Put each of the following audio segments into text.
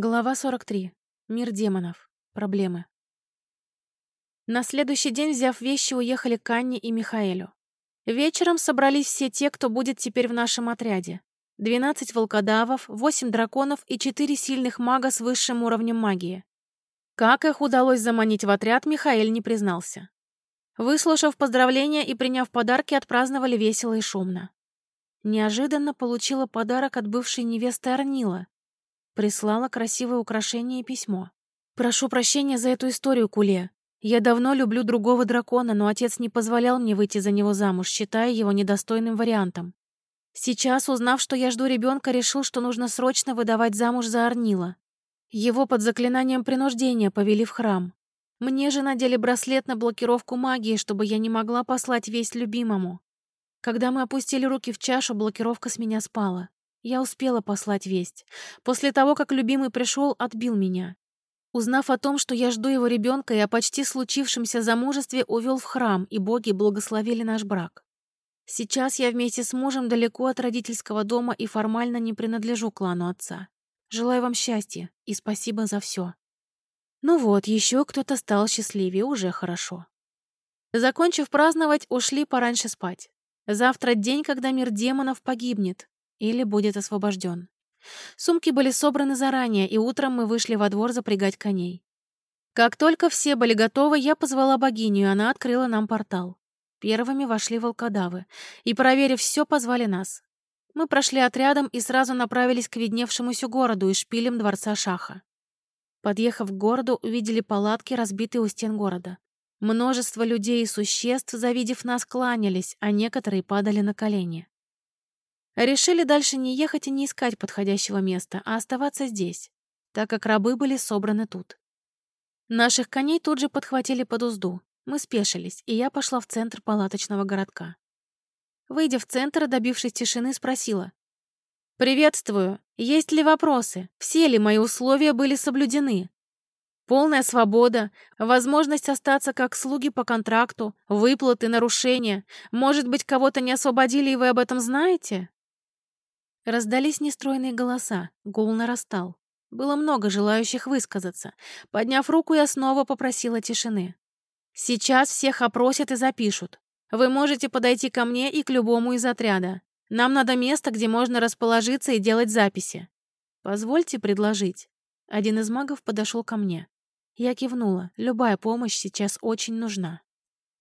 Глава 43. Мир демонов. Проблемы. На следующий день, взяв вещи, уехали к Анне и Михаэлю. Вечером собрались все те, кто будет теперь в нашем отряде. 12 волкодавов, 8 драконов и 4 сильных мага с высшим уровнем магии. Как их удалось заманить в отряд, Михаэль не признался. Выслушав поздравления и приняв подарки, отпраздновали весело и шумно. Неожиданно получила подарок от бывшей невесты Арнила, Прислала красивое украшение и письмо. «Прошу прощения за эту историю, Куле. Я давно люблю другого дракона, но отец не позволял мне выйти за него замуж, считая его недостойным вариантом. Сейчас, узнав, что я жду ребенка, решил, что нужно срочно выдавать замуж за Арнила. Его под заклинанием принуждения повели в храм. Мне же надели браслет на блокировку магии, чтобы я не могла послать весть любимому. Когда мы опустили руки в чашу, блокировка с меня спала. Я успела послать весть. После того, как любимый пришел, отбил меня. Узнав о том, что я жду его ребенка и о почти случившемся замужестве, увел в храм, и боги благословили наш брак. Сейчас я вместе с мужем далеко от родительского дома и формально не принадлежу клану отца. Желаю вам счастья и спасибо за все. Ну вот, еще кто-то стал счастливее, уже хорошо. Закончив праздновать, ушли пораньше спать. Завтра день, когда мир демонов погибнет, или будет освобожден. Сумки были собраны заранее, и утром мы вышли во двор запрягать коней. Как только все были готовы, я позвала богиню, и она открыла нам портал. Первыми вошли волкодавы, и, проверив все, позвали нас. Мы прошли отрядом и сразу направились к видневшемуся городу и шпилям дворца Шаха. Подъехав к городу, увидели палатки, разбитые у стен города. Множество людей и существ, завидев нас, кланялись, а некоторые падали на колени. Решили дальше не ехать и не искать подходящего места, а оставаться здесь, так как рабы были собраны тут. Наших коней тут же подхватили под узду. Мы спешились, и я пошла в центр палаточного городка. Выйдя в центр, добившись тишины, спросила. «Приветствую. Есть ли вопросы? Все ли мои условия были соблюдены? Полная свобода, возможность остаться как слуги по контракту, выплаты, нарушения. Может быть, кого-то не освободили, и вы об этом знаете?» Раздались нестройные голоса, гул нарастал. Было много желающих высказаться. Подняв руку, я снова попросила тишины. «Сейчас всех опросят и запишут. Вы можете подойти ко мне и к любому из отряда. Нам надо место, где можно расположиться и делать записи. Позвольте предложить». Один из магов подошел ко мне. Я кивнула. Любая помощь сейчас очень нужна.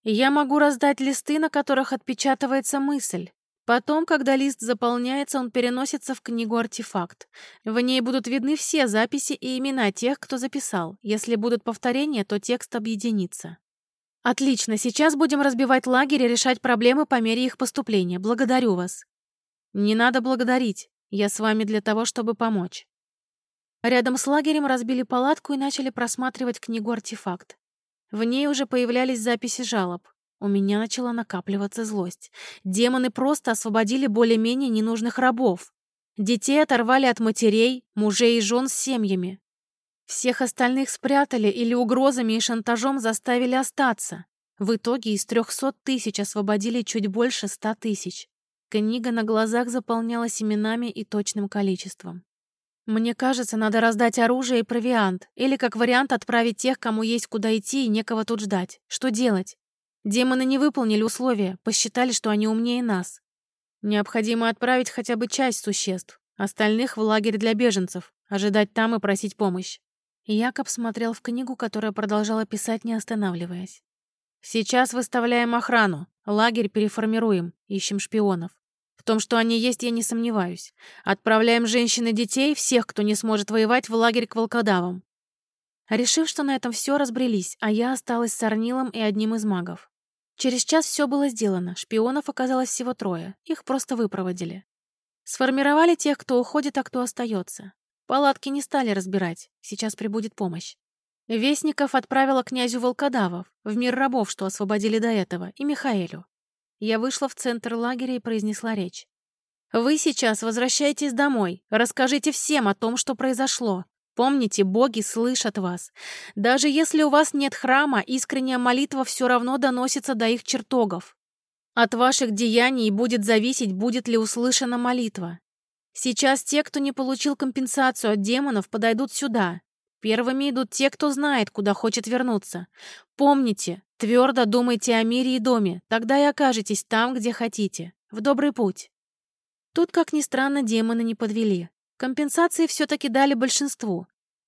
Я могу раздать листы, на которых отпечатывается мысль. Потом, когда лист заполняется, он переносится в книгу-артефакт. В ней будут видны все записи и имена тех, кто записал. Если будут повторения, то текст объединится. Отлично, сейчас будем разбивать лагерь и решать проблемы по мере их поступления. Благодарю вас. Не надо благодарить. Я с вами для того, чтобы помочь. Рядом с лагерем разбили палатку и начали просматривать книгу-артефакт. В ней уже появлялись записи жалоб. У меня начала накапливаться злость. Демоны просто освободили более-менее ненужных рабов. Детей оторвали от матерей, мужей и жен с семьями. Всех остальных спрятали или угрозами и шантажом заставили остаться. В итоге из трехсот тысяч освободили чуть больше ста тысяч. Книга на глазах заполнялась именами и точным количеством. Мне кажется, надо раздать оружие и провиант, или как вариант отправить тех, кому есть куда идти и некого тут ждать. Что делать? Демоны не выполнили условия, посчитали, что они умнее нас. Необходимо отправить хотя бы часть существ, остальных в лагерь для беженцев, ожидать там и просить помощь. Якоб смотрел в книгу, которая продолжала писать, не останавливаясь. «Сейчас выставляем охрану, лагерь переформируем, ищем шпионов. В том, что они есть, я не сомневаюсь. Отправляем женщин и детей, всех, кто не сможет воевать, в лагерь к волкодавам». Решив, что на этом все разбрелись, а я осталась с Арнилом и одним из магов. Через час все было сделано, шпионов оказалось всего трое, их просто выпроводили. Сформировали тех, кто уходит, а кто остается. Палатки не стали разбирать, сейчас прибудет помощь. Вестников отправила князю Волкодавов, в мир рабов, что освободили до этого, и Михаэлю. Я вышла в центр лагеря и произнесла речь. «Вы сейчас возвращайтесь домой, расскажите всем о том, что произошло, Помните, боги слышат вас. Даже если у вас нет храма, искренняя молитва все равно доносится до их чертогов. От ваших деяний будет зависеть, будет ли услышана молитва. Сейчас те, кто не получил компенсацию от демонов, подойдут сюда. Первыми идут те, кто знает, куда хочет вернуться. Помните, твердо думайте о мире и доме, тогда и окажетесь там, где хотите. В добрый путь. Тут, как ни странно, демоны не подвели. Компенсации все-таки дали большинству.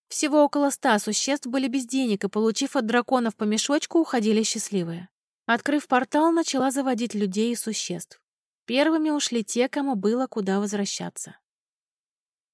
Всего около ста существ были без денег и, получив от драконов по мешочку, уходили счастливые. Открыв портал, начала заводить людей и существ. Первыми ушли те, кому было куда возвращаться.